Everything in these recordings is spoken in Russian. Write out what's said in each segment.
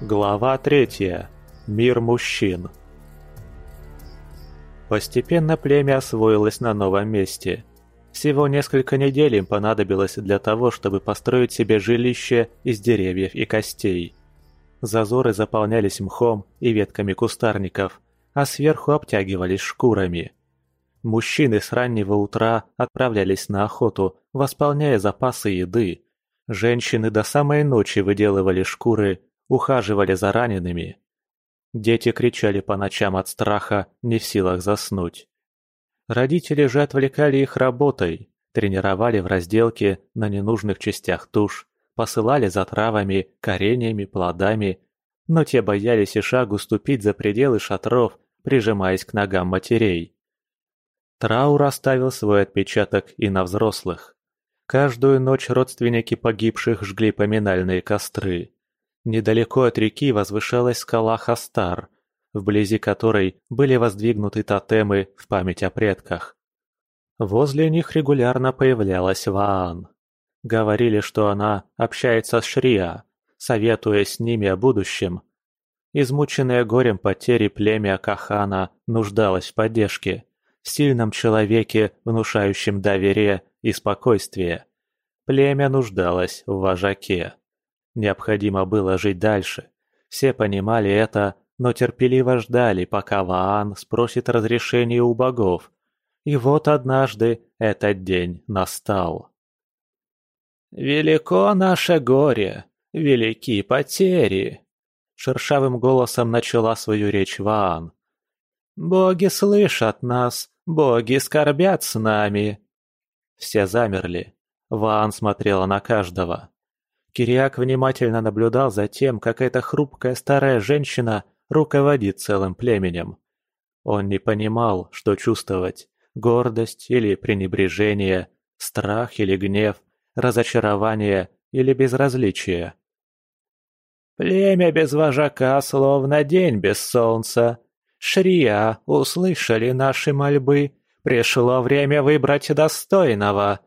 Глава третья. Мир мужчин. Постепенно племя освоилось на новом месте. Всего несколько недель им понадобилось для того, чтобы построить себе жилище из деревьев и костей. Зазоры заполнялись мхом и ветками кустарников, а сверху обтягивались шкурами. Мужчины с раннего утра отправлялись на охоту, восполняя запасы еды. Женщины до самой ночи выделывали шкуры ухаживали за ранеными. Дети кричали по ночам от страха, не в силах заснуть. Родители же отвлекали их работой, тренировали в разделке на ненужных частях туш, посылали за травами, кореньями, плодами, но те боялись и шагу ступить за пределы шатров, прижимаясь к ногам матерей. Траур оставил свой отпечаток и на взрослых. Каждую ночь родственники погибших жгли поминальные костры. Недалеко от реки возвышалась скала Хастар, вблизи которой были воздвигнуты тотемы в память о предках. Возле них регулярно появлялась Ваан. Говорили, что она общается с Шрия, советуя с ними о будущем. Измученное горем потери племя Кахана нуждалось в поддержке, в сильном человеке, внушающем доверие и спокойствие. Племя нуждалось в вожаке. Необходимо было жить дальше. Все понимали это, но терпеливо ждали, пока Ваан спросит разрешения у богов. И вот однажды этот день настал. «Велико наше горе, велики потери!» Шершавым голосом начала свою речь Ваан. «Боги слышат нас, боги скорбят с нами!» Все замерли. Ваан смотрела на каждого. Кириак внимательно наблюдал за тем, как эта хрупкая старая женщина руководит целым племенем. Он не понимал, что чувствовать – гордость или пренебрежение, страх или гнев, разочарование или безразличие. «Племя без вожака, словно день без солнца. Шрия, услышали наши мольбы, пришло время выбрать достойного.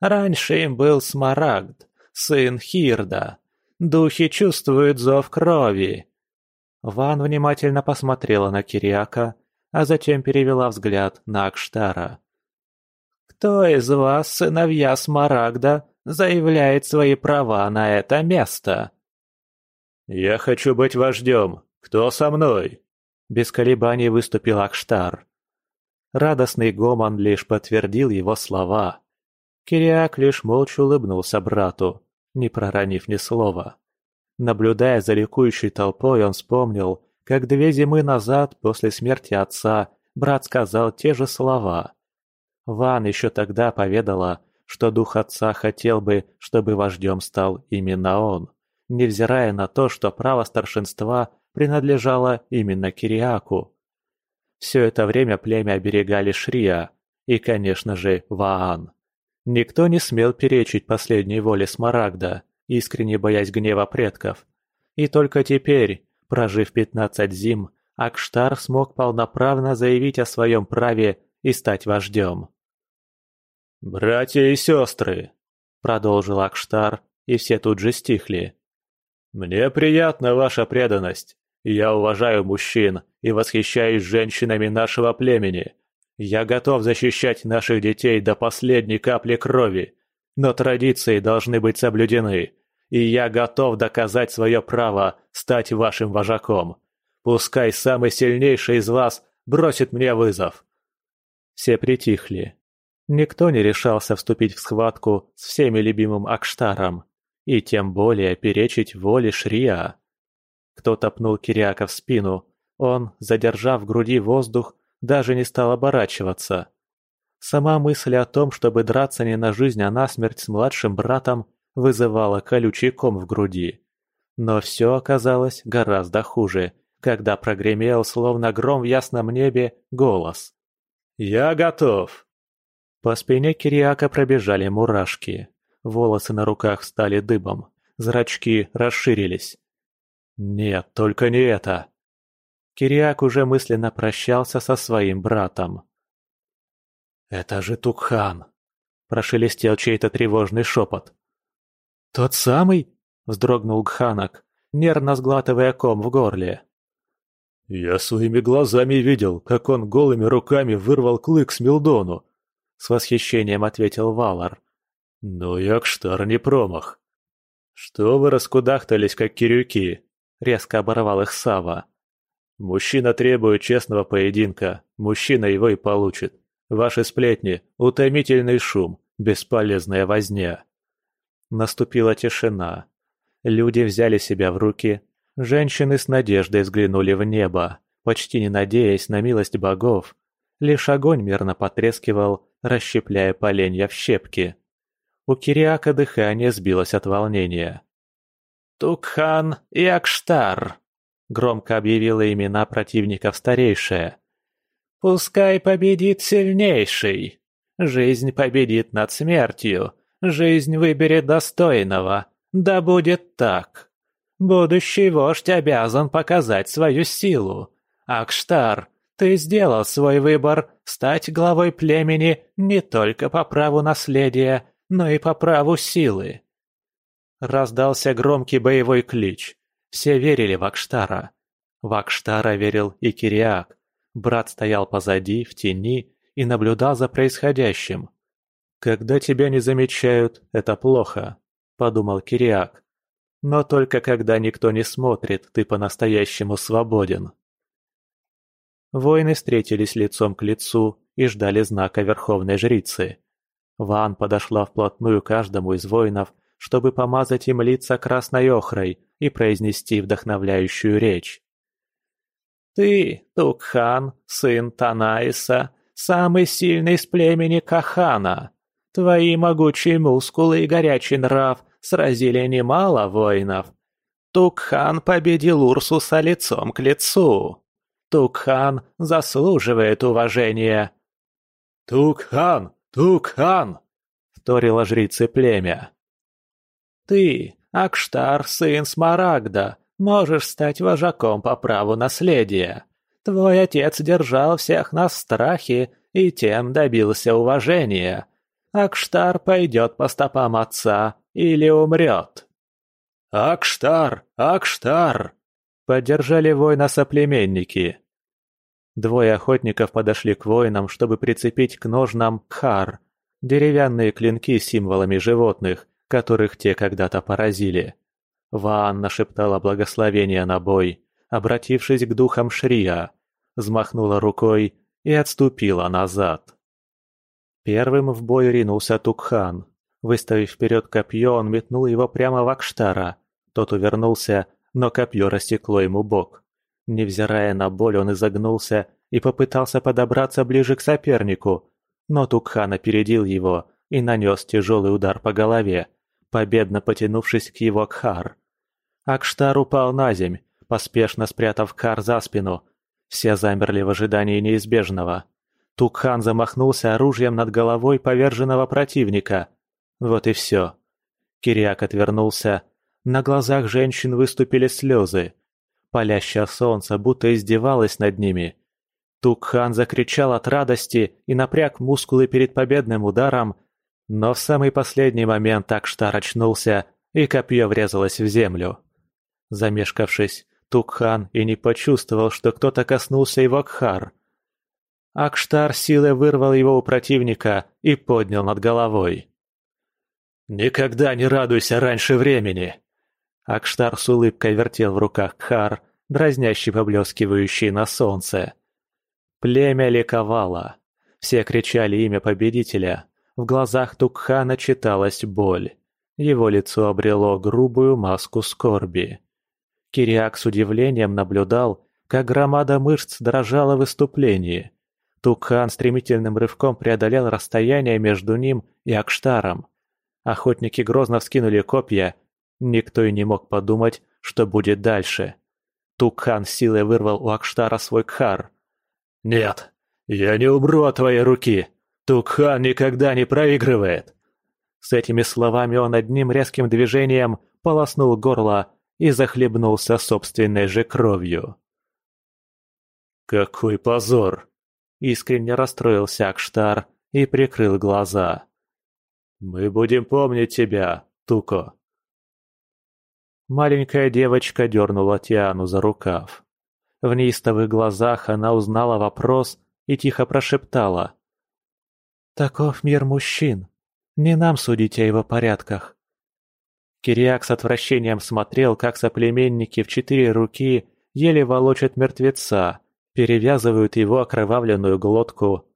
Раньше им был Смарагд, сын Хирда. Духи чувствуют зов крови». Ван внимательно посмотрела на Кириака, а затем перевела взгляд на Акштара. «Кто из вас, сыновья Смарагда, заявляет свои права на это место?» «Я хочу быть вождем. Кто со мной?» Без колебаний выступил Акштар. Радостный гомон лишь подтвердил его слова. Кириак лишь молча улыбнулся брату не проронив ни слова. Наблюдая за ликующей толпой, он вспомнил, как две зимы назад, после смерти отца, брат сказал те же слова. Ван еще тогда поведала, что дух отца хотел бы, чтобы вождем стал именно он, невзирая на то, что право старшинства принадлежало именно Кириаку. Все это время племя оберегали Шрия и, конечно же, Ваан. Никто не смел перечить последней воле Смарагда, искренне боясь гнева предков. И только теперь, прожив пятнадцать зим, Акштар смог полноправно заявить о своем праве и стать вождем. «Братья и сестры!» – продолжил Акштар, и все тут же стихли. «Мне приятна ваша преданность. Я уважаю мужчин и восхищаюсь женщинами нашего племени. Я готов защищать наших детей до последней капли крови, но традиции должны быть соблюдены, и я готов доказать свое право стать вашим вожаком. Пускай самый сильнейший из вас бросит мне вызов». Все притихли. Никто не решался вступить в схватку с всеми любимым Акштаром, и тем более перечить воле Шрия. Кто-то пнул Кириака в спину. Он, задержав в груди воздух, даже не стал оборачиваться. Сама мысль о том, чтобы драться не на жизнь, а на смерть с младшим братом, вызывала колючий ком в груди. Но все оказалось гораздо хуже, когда прогремел, словно гром в ясном небе, голос. «Я готов!» По спине Кириака пробежали мурашки. Волосы на руках стали дыбом, зрачки расширились. «Нет, только не это!» Кириак уже мысленно прощался со своим братом. «Это же Тукхан!» – прошелестел чей-то тревожный шепот. «Тот самый?» – вздрогнул Гханак. нервно сглатывая ком в горле. «Я своими глазами видел, как он голыми руками вырвал клык с Милдону», — с восхищением ответил Валар. «Но Якштар не промах». «Что вы раскудахтались, как кирюки?» — резко оборвал их Сава. «Мужчина требует честного поединка, мужчина его и получит. Ваши сплетни — утомительный шум, бесполезная возня». Наступила тишина. Люди взяли себя в руки, Женщины с надеждой взглянули в небо, почти не надеясь на милость богов. Лишь огонь мирно потрескивал, расщепляя поленья в щепки. У Кириака дыхание сбилось от волнения. «Тукхан и Акштар!» — громко объявила имена противников старейшая. «Пускай победит сильнейший! Жизнь победит над смертью! Жизнь выберет достойного! Да будет так!» Будущий вождь обязан показать свою силу. Акштар, ты сделал свой выбор стать главой племени не только по праву наследия, но и по праву силы. Раздался громкий боевой клич. Все верили в Акштара. В Акштара верил и Кириак. Брат стоял позади, в тени, и наблюдал за происходящим. «Когда тебя не замечают, это плохо», — подумал Кириак. Но только когда никто не смотрит, ты по-настоящему свободен. Воины встретились лицом к лицу и ждали знака Верховной Жрицы. Ван подошла вплотную каждому из воинов, чтобы помазать им лица красной охрой и произнести вдохновляющую речь. «Ты, Тукхан, сын Танаиса, самый сильный из племени Кахана. Твои могучие мускулы и горячий нрав сразили немало воинов. Тукхан победил Урсуса лицом к лицу. Тукхан заслуживает уважения. «Тукхан! Тукхан!» — вторила жрицы племя. «Ты, Акштар, сын Смарагда, можешь стать вожаком по праву наследия. Твой отец держал всех нас в страхе и тем добился уважения. Акштар пойдет по стопам отца или умрет. «Акштар! Акштар!» — поддержали воина соплеменники. Двое охотников подошли к воинам, чтобы прицепить к ножнам кхар, деревянные клинки с символами животных, которых те когда-то поразили. Ваанна шептала благословение на бой, обратившись к духам Шрия, взмахнула рукой и отступила назад. Первым в бой ринулся Тукхан. Выставив вперед копье, он метнул его прямо в Акштара. Тот увернулся, но копье рассекло ему бок. Невзирая на боль, он изогнулся и попытался подобраться ближе к сопернику, но Тукхан опередил его и нанес тяжелый удар по голове, победно потянувшись к его кхар. Акштар упал на земь, поспешно спрятав кхар за спину. Все замерли в ожидании неизбежного. Тукхан замахнулся оружием над головой поверженного противника. Вот и все. Кириак отвернулся. На глазах женщин выступили слезы. Палящее солнце будто издевалось над ними. Тукхан закричал от радости и напряг мускулы перед победным ударом, но в самый последний момент Акштар очнулся, и копье врезалось в землю. Замешкавшись, Тукхан и не почувствовал, что кто-то коснулся его кхар. Акштар силой вырвал его у противника и поднял над головой. «Никогда не радуйся раньше времени!» Акштар с улыбкой вертел в руках Кхар, дразнящий поблескивающий на солнце. Племя ликовало. Все кричали имя победителя. В глазах Тукхана читалась боль. Его лицо обрело грубую маску скорби. Кириак с удивлением наблюдал, как громада мышц дрожала в выступлении. Тукхан стремительным рывком преодолел расстояние между ним и Акштаром. Охотники грозно вскинули копья. Никто и не мог подумать, что будет дальше. Тукхан силой вырвал у Акштара свой кхар. «Нет, я не убру от твоей руки. Тукхан никогда не проигрывает!» С этими словами он одним резким движением полоснул горло и захлебнулся собственной же кровью. «Какой позор!» Искренне расстроился Акштар и прикрыл глаза. «Мы будем помнить тебя, Туко», Маленькая девочка дернула Тиану за рукав. В неистовых глазах она узнала вопрос и тихо прошептала. «Таков мир мужчин. Не нам судить о его порядках». Кириак с отвращением смотрел, как соплеменники в четыре руки еле волочат мертвеца, перевязывают его окровавленную глотку.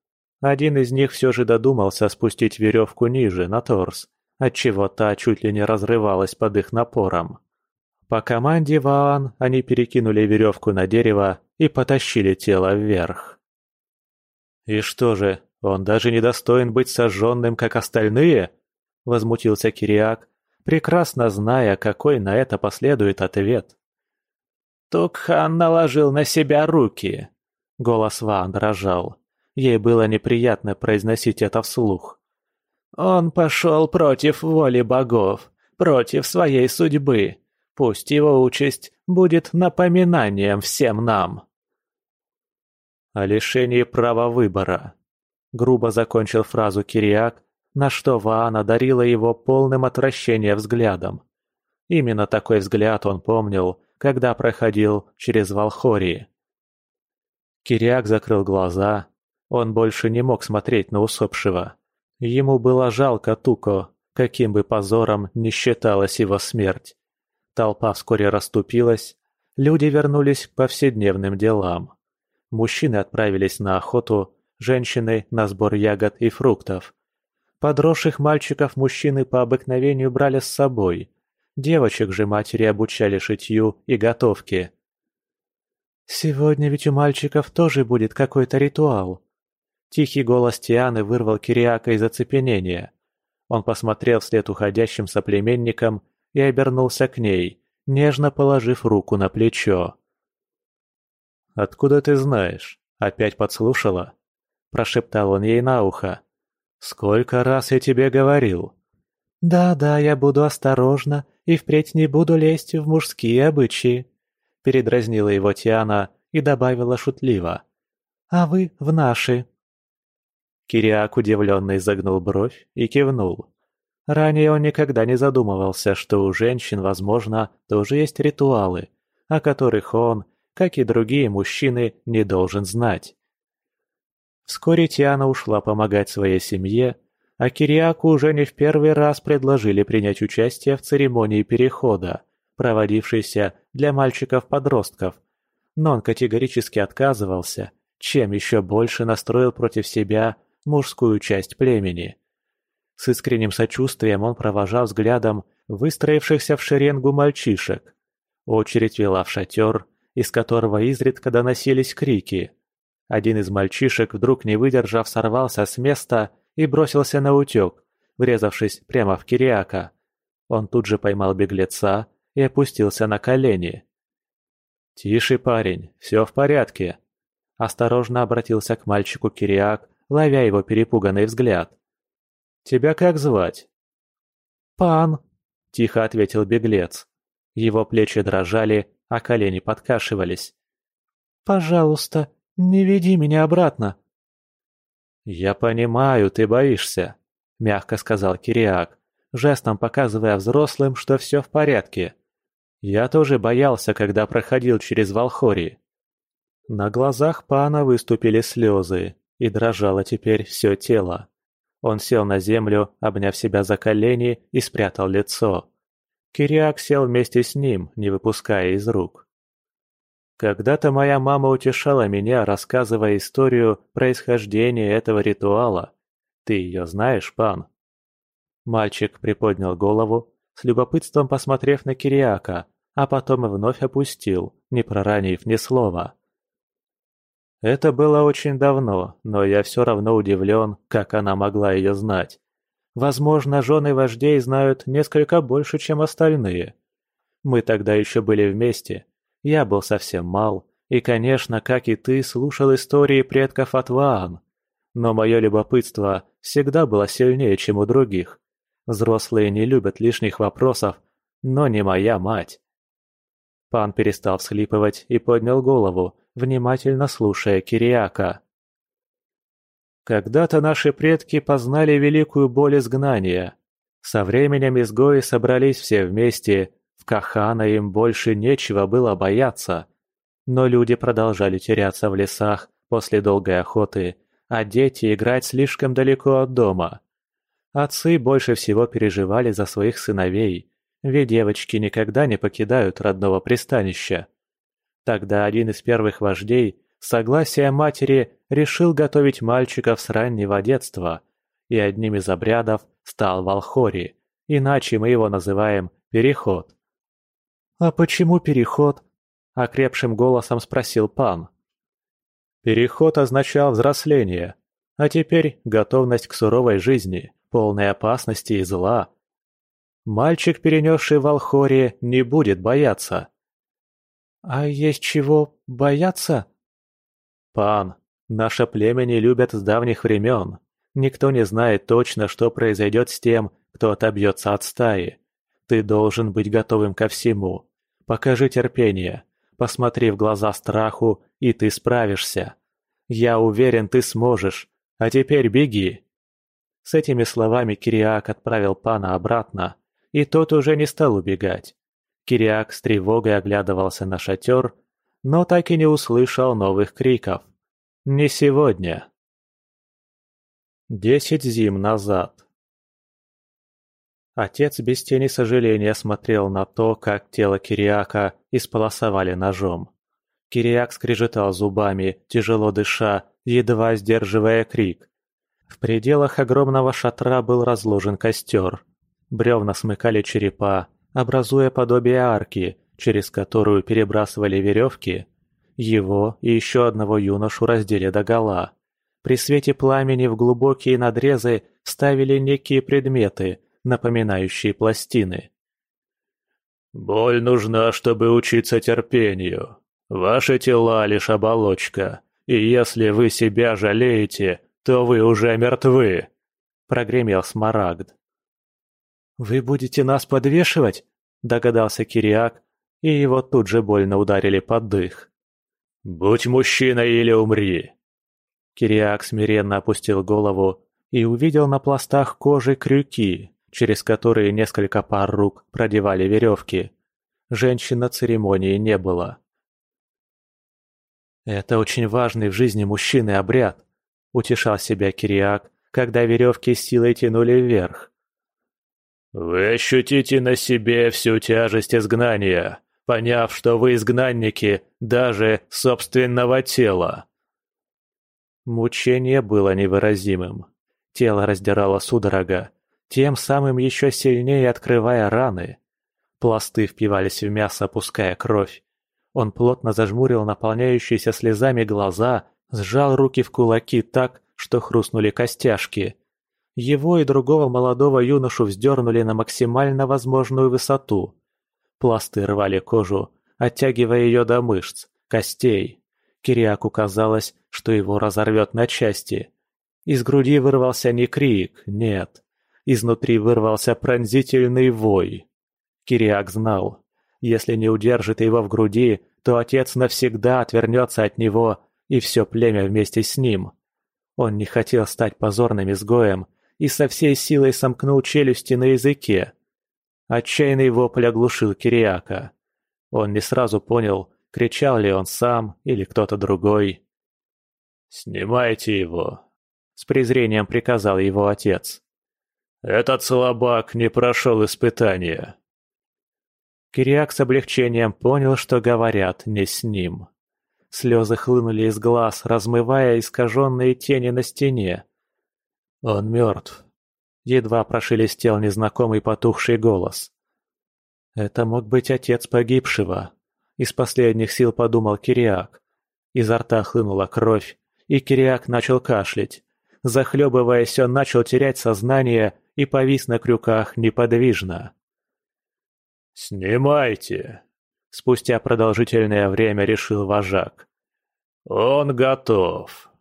Один из них все же додумался спустить веревку ниже, на торс, отчего та чуть ли не разрывалась под их напором. По команде Ваан они перекинули веревку на дерево и потащили тело вверх. «И что же, он даже не достоин быть сожженным, как остальные?» – возмутился Кириак, прекрасно зная, какой на это последует ответ. «Тукхан наложил на себя руки!» Голос Ван дрожал. Ей было неприятно произносить это вслух. «Он пошел против воли богов, против своей судьбы. Пусть его участь будет напоминанием всем нам». «О лишении права выбора», — грубо закончил фразу Кириак, на что Ваана дарила его полным отвращения взглядом. Именно такой взгляд он помнил, когда проходил через Валхории. Кириак закрыл глаза. Он больше не мог смотреть на усопшего. Ему было жалко Туко, каким бы позором ни считалась его смерть. Толпа вскоре расступилась, люди вернулись к повседневным делам. Мужчины отправились на охоту, женщины – на сбор ягод и фруктов. Подросших мальчиков мужчины по обыкновению брали с собой – Девочек же матери обучали шитью и готовке. «Сегодня ведь у мальчиков тоже будет какой-то ритуал». Тихий голос Тианы вырвал Кириака из оцепенения. Он посмотрел вслед уходящим соплеменникам и обернулся к ней, нежно положив руку на плечо. «Откуда ты знаешь? Опять подслушала?» Прошептал он ей на ухо. «Сколько раз я тебе говорил?» «Да-да, я буду осторожна и впредь не буду лезть в мужские обычаи», — передразнила его Тиана и добавила шутливо. «А вы в наши». Кириак удивленно изогнул бровь и кивнул. Ранее он никогда не задумывался, что у женщин, возможно, тоже есть ритуалы, о которых он, как и другие мужчины, не должен знать. Вскоре Тиана ушла помогать своей семье, а Кириаку уже не в первый раз предложили принять участие в церемонии перехода, проводившейся для мальчиков-подростков, но он категорически отказывался, чем еще больше настроил против себя мужскую часть племени. С искренним сочувствием он провожал взглядом выстроившихся в шеренгу мальчишек. Очередь вела в шатер, из которого изредка доносились крики. Один из мальчишек, вдруг не выдержав, сорвался с места и бросился на утек, врезавшись прямо в Кириака. Он тут же поймал беглеца и опустился на колени. «Тише, парень, все в порядке», – осторожно обратился к мальчику Кириак, ловя его перепуганный взгляд. «Тебя как звать?» «Пан», – тихо ответил беглец. Его плечи дрожали, а колени подкашивались. «Пожалуйста, не веди меня обратно. «Я понимаю, ты боишься», – мягко сказал Кириак, жестом показывая взрослым, что все в порядке. «Я тоже боялся, когда проходил через Волхори». На глазах пана выступили слезы, и дрожало теперь все тело. Он сел на землю, обняв себя за колени и спрятал лицо. Кириак сел вместе с ним, не выпуская из рук. Когда-то моя мама утешала меня, рассказывая историю происхождения этого ритуала. Ты ее знаешь, пан?» Мальчик приподнял голову, с любопытством посмотрев на Кириака, а потом вновь опустил, не проранив ни слова. Это было очень давно, но я все равно удивлен, как она могла ее знать. Возможно, жены вождей знают несколько больше, чем остальные. Мы тогда еще были вместе, я был совсем мал, и, конечно, как и ты, слушал истории предков от Ваан. Но мое любопытство всегда было сильнее, чем у других. Взрослые не любят лишних вопросов, но не моя мать. Пан перестал всхлипывать и поднял голову, внимательно слушая Кириака. Когда-то наши предки познали великую боль изгнания. Со временем изгои собрались все вместе В Кахана им больше нечего было бояться. Но люди продолжали теряться в лесах после долгой охоты, а дети играть слишком далеко от дома. Отцы больше всего переживали за своих сыновей, ведь девочки никогда не покидают родного пристанища. Тогда один из первых вождей, согласия матери, решил готовить мальчиков с раннего детства, и одним из обрядов стал Валхори, иначе мы его называем «переход». «А почему переход?» – окрепшим голосом спросил пан. Переход означал взросление, а теперь готовность к суровой жизни, полной опасности и зла. Мальчик, перенесший в Алхоре, не будет бояться. «А есть чего бояться?» «Пан, наше племя не любят с давних времен. Никто не знает точно, что произойдет с тем, кто отобьется от стаи. Ты должен быть готовым ко всему. Покажи терпение. Посмотри в глаза страху, и ты справишься. Я уверен, ты сможешь. А теперь беги». С этими словами Кириак отправил пана обратно, и тот уже не стал убегать. Кириак с тревогой оглядывался на шатер, но так и не услышал новых криков. «Не сегодня!» Десять зим назад. Отец без тени сожаления смотрел на то, как тело Кириака исполосовали ножом. Кириак скрежетал зубами, тяжело дыша, едва сдерживая крик. В пределах огромного шатра был разложен костер. Бревна смыкали черепа, образуя подобие арки, через которую перебрасывали веревки. Его и еще одного юношу раздели догола. При свете пламени в глубокие надрезы ставили некие предметы, напоминающие пластины. «Боль нужна, чтобы учиться терпению. Ваши тела — лишь оболочка, и если вы себя жалеете, то вы уже мертвы», — прогремел Смарагд. «Вы будете нас подвешивать?» – догадался Кириак, и его тут же больно ударили под дых. «Будь мужчиной или умри!» Кириак смиренно опустил голову и увидел на пластах кожи крюки, через которые несколько пар рук продевали веревки. Женщин на церемонии не было. «Это очень важный в жизни мужчины обряд», – утешал себя Кириак, когда веревки силой тянули вверх. «Вы ощутите на себе всю тяжесть изгнания, поняв, что вы изгнанники даже собственного тела». Мучение было невыразимым. Тело раздирало судорога, тем самым еще сильнее открывая раны. Пласты впивались в мясо, пуская кровь. Он плотно зажмурил наполняющиеся слезами глаза, сжал руки в кулаки так, что хрустнули костяшки. Его и другого молодого юношу вздернули на максимально возможную высоту. Пласты рвали кожу, оттягивая ее до мышц, костей. Кириаку казалось, что его разорвет на части. Из груди вырвался не крик, нет. Изнутри вырвался пронзительный вой. Кириак знал, если не удержит его в груди, то отец навсегда отвернется от него и все племя вместе с ним. Он не хотел стать позорным изгоем и со всей силой сомкнул челюсти на языке. Отчаянный вопль оглушил Кириака. Он не сразу понял, кричал ли он сам или кто-то другой. «Снимайте его!» — с презрением приказал его отец. «Этот слабак не прошел испытания!» Кириак с облегчением понял, что говорят не с ним. Слезы хлынули из глаз, размывая искаженные тени на стене. «Он мертв», — едва прошелестел незнакомый потухший голос. «Это мог быть отец погибшего», — из последних сил подумал Кириак. Изо рта хлынула кровь, и Кириак начал кашлять. Захлебываясь, он начал терять сознание и повис на крюках неподвижно. «Снимайте!» — спустя продолжительное время решил вожак. «Он готов!»